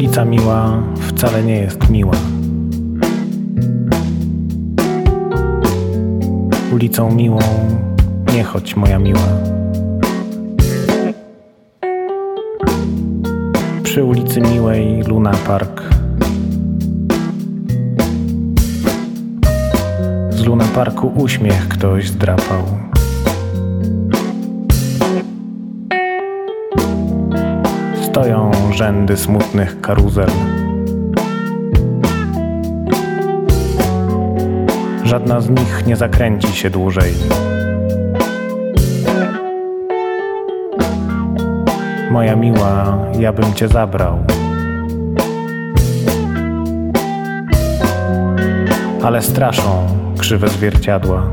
Ulica miła wcale nie jest miła. Ulicą miłą nie chodź moja miła. Przy ulicy Miłej Luna Park. Z Luna Parku uśmiech ktoś zdrapał. Stoją rzędy smutnych karuzel. Żadna z nich nie zakręci się dłużej. Moja miła, ja bym cię zabrał. Ale straszą krzywe zwierciadła.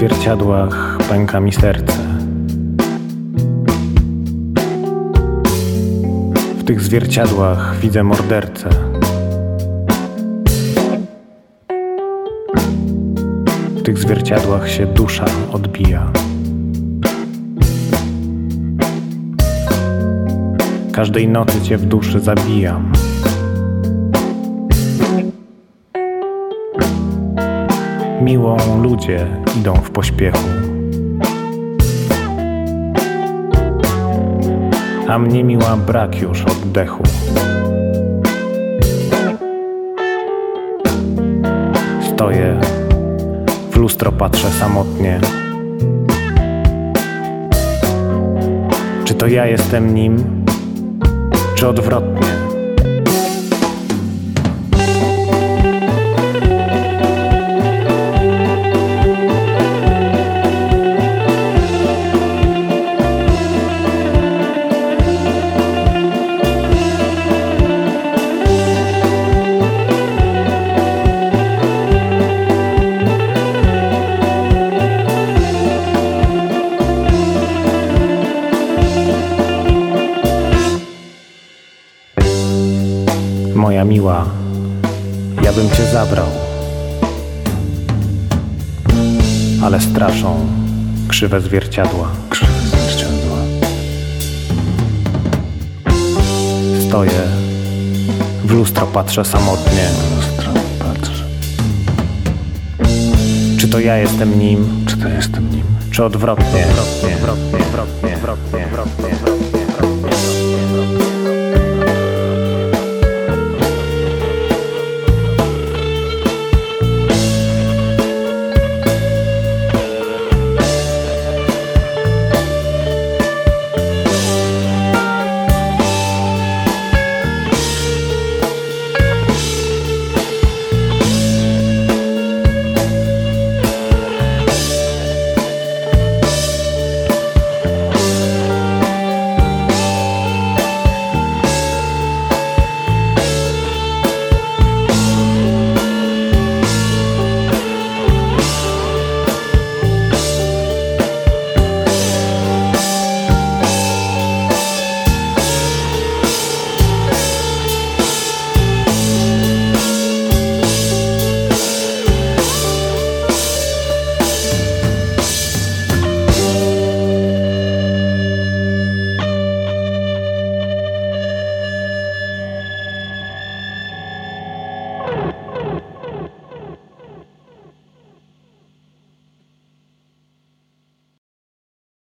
Zwierciadłach pęka mi serce. W tych zwierciadłach widzę mordercę. W tych zwierciadłach się dusza odbija. Każdej nocy cię w duszy zabijam. Miłą ludzie idą w pośpiechu. A mnie miła brak już oddechu. Stoję, w lustro patrzę samotnie. Czy to ja jestem nim, czy odwrotnie? Moja miła, ja bym cię zabrał. Ale straszą krzywe zwierciadła. Krzywe zwierciadła. Stoję, w lustro patrzę samotnie. Lustro patrzę. Czy to ja jestem nim, Czy to jestem nim? czy odwrotnie? Odwrotnie, odwrotnie, odwrotnie, odwrotnie, odwrotnie.